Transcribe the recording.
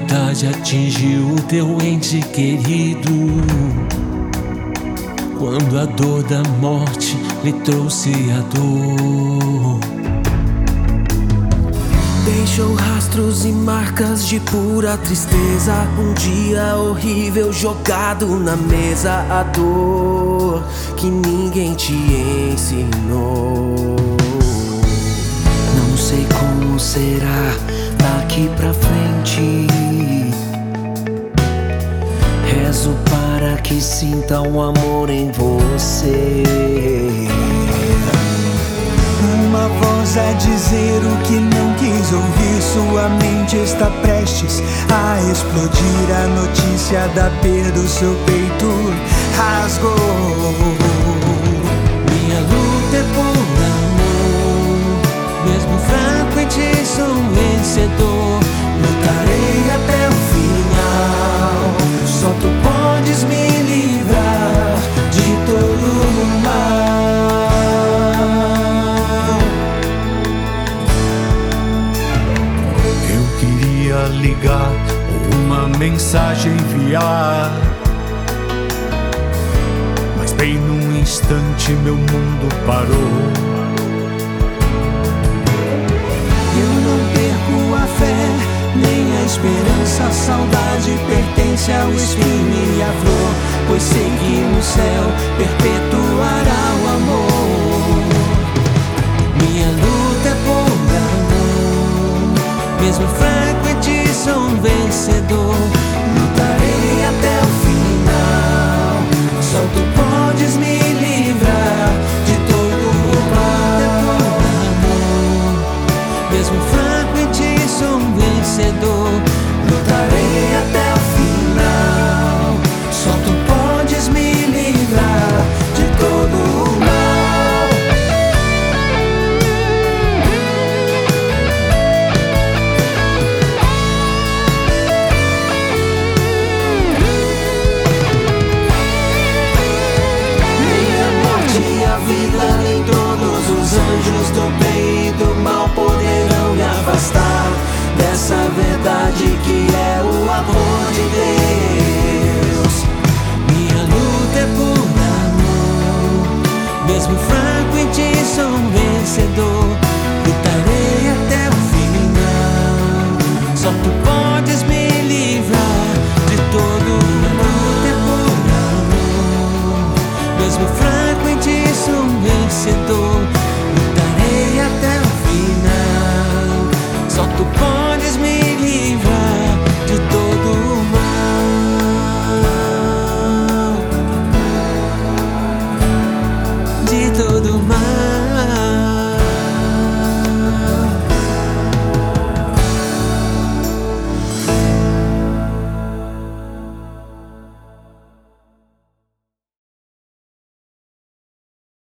calamidade atingiu o teu ente querido. Quando a dor da morte lhe trouxe a dor. Deixou rastros e marcas de pura tristeza. Um dia horrível jogado na mesa. A dor que ninguém te ensinou. Não sei como será daqui pra frente. Rezo para que sinta um amor em você. Uma voz a dizer o que não quis ouvir. Sua mente está prestes a explodir. A notícia da perda, o seu peito rasgou. Ligar, uma mensagem enviar. Mas bem num instante meu mundo parou. Eu não perco a fé, nem a esperança. A saudade pertence ao espinho e à flor. Pois sei que no céu perpetuará o amor. Minha luta é amor, mesmo fraco vencedor.